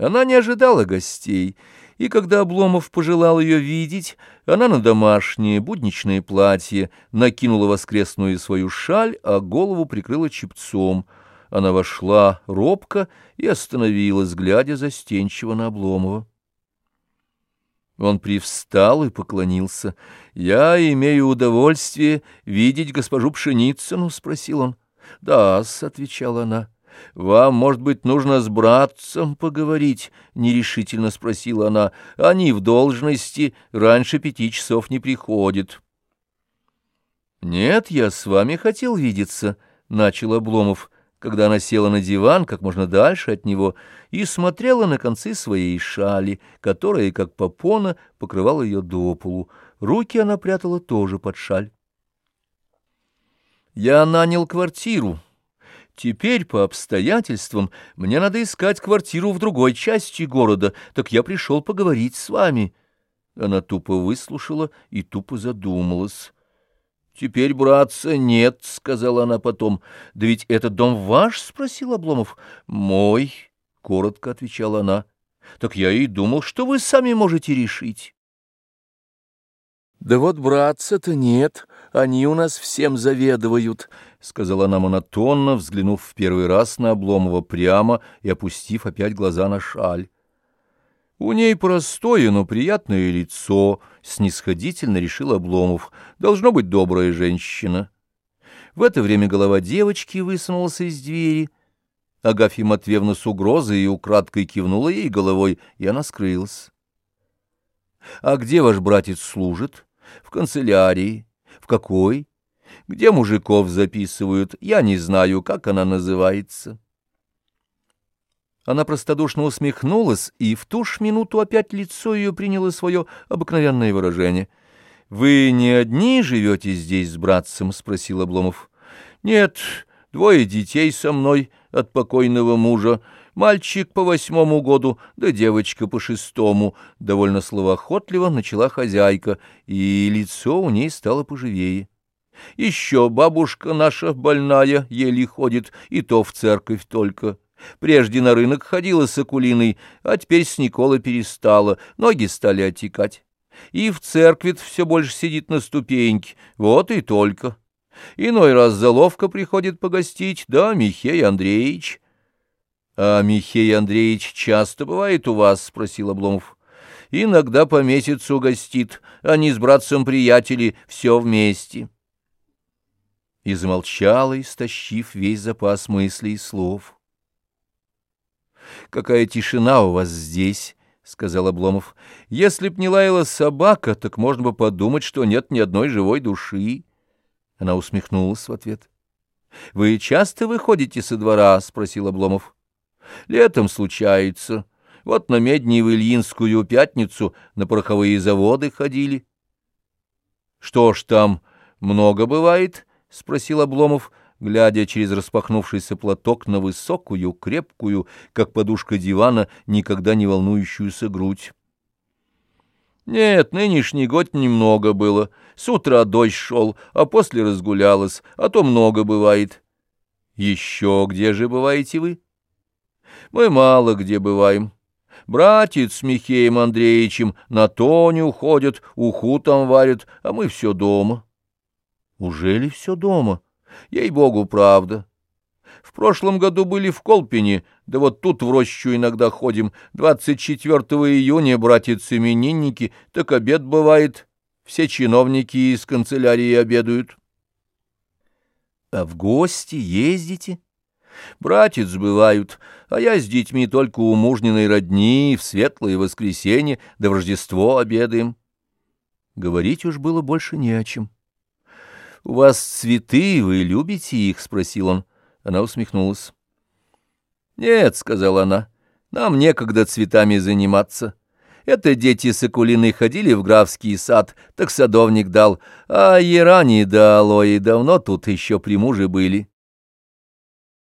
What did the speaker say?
Она не ожидала гостей, и когда Обломов пожелал ее видеть, она на домашнее будничное платье накинула воскресную свою шаль, а голову прикрыла чепцом. Она вошла робко и остановилась, глядя застенчиво на Обломова. Он привстал и поклонился. — Я имею удовольствие видеть госпожу Пшеницыну? — спросил он. — Да-с, — отвечала она. — Вам, может быть, нужно с братцем поговорить? — нерешительно спросила она. — Они в должности, раньше пяти часов не приходят. — Нет, я с вами хотел видеться, — начал Обломов когда она села на диван как можно дальше от него и смотрела на концы своей шали, которая, как попона, покрывала ее до полу. Руки она прятала тоже под шаль. «Я нанял квартиру. Теперь, по обстоятельствам, мне надо искать квартиру в другой части города, так я пришел поговорить с вами». Она тупо выслушала и тупо задумалась. «Теперь, братца, нет», — сказала она потом. «Да ведь этот дом ваш?» — спросил Обломов. «Мой», — коротко отвечала она. «Так я и думал, что вы сами можете решить». «Да вот братца-то нет, они у нас всем заведывают», — сказала она монотонно, взглянув в первый раз на Обломова прямо и опустив опять глаза на шаль. У ней простое, но приятное лицо, снисходительно решил Обломов. Должно быть добрая женщина. В это время голова девочки высунулась из двери. Агафья Матвеевна с угрозой и украдкой кивнула ей головой, и она скрылась. — А где ваш братец служит? — В канцелярии. — В какой? — Где мужиков записывают? Я не знаю, как она называется. Она простодушно усмехнулась, и в ту ж минуту опять лицо ее приняло свое обыкновенное выражение. — Вы не одни живете здесь с братцем? — спросил Обломов. — Нет, двое детей со мной от покойного мужа. Мальчик по восьмому году, да девочка по шестому. Довольно словоохотливо начала хозяйка, и лицо у ней стало поживее. Еще бабушка наша больная еле ходит, и то в церковь только. Прежде на рынок ходила с Акулиной, а теперь с Николой перестала, ноги стали отекать. И в церкви все больше сидит на ступеньке, вот и только. Иной раз заловка приходит погостить, да Михей Андреевич. — А Михей Андреевич часто бывает у вас? — спросил Обломов. — Иногда по месяцу гостит, они с братцем приятели, все вместе. И замолчала, истощив весь запас мыслей и слов. Какая тишина у вас здесь, — сказал Обломов. — Если б не лаяла собака, так можно бы подумать, что нет ни одной живой души. Она усмехнулась в ответ. — Вы часто выходите со двора? — спросил Обломов. — Летом случается. Вот на Медни в Ильинскую пятницу на пороховые заводы ходили. — Что ж там, много бывает? — спросил Обломов глядя через распахнувшийся платок на высокую, крепкую, как подушка дивана, никогда не волнующуюся грудь. Нет, нынешний год немного было. С утра дождь шел, а после разгулялась, а то много бывает. Еще где же бываете вы? Мы мало где бываем. Братец с Михеем Андреевичем на Тоню ходят, уху там варят, а мы все дома. Уже ли все дома? — Ей-богу, правда. В прошлом году были в Колпине, да вот тут в рощу иногда ходим. 24 июня братец-именинники, так обед бывает. Все чиновники из канцелярии обедают. А в гости ездите? Братец бывают, а я с детьми только у мужниной родни, в светлое воскресенье, да в Рождество обедаем. Говорить уж было больше не о чем. — У вас цветы, вы любите их? — спросил он. Она усмехнулась. — Нет, — сказала она, — нам некогда цветами заниматься. Это дети с Акулиной ходили в графский сад, так садовник дал, а Ерани да Алои давно тут еще при муже были.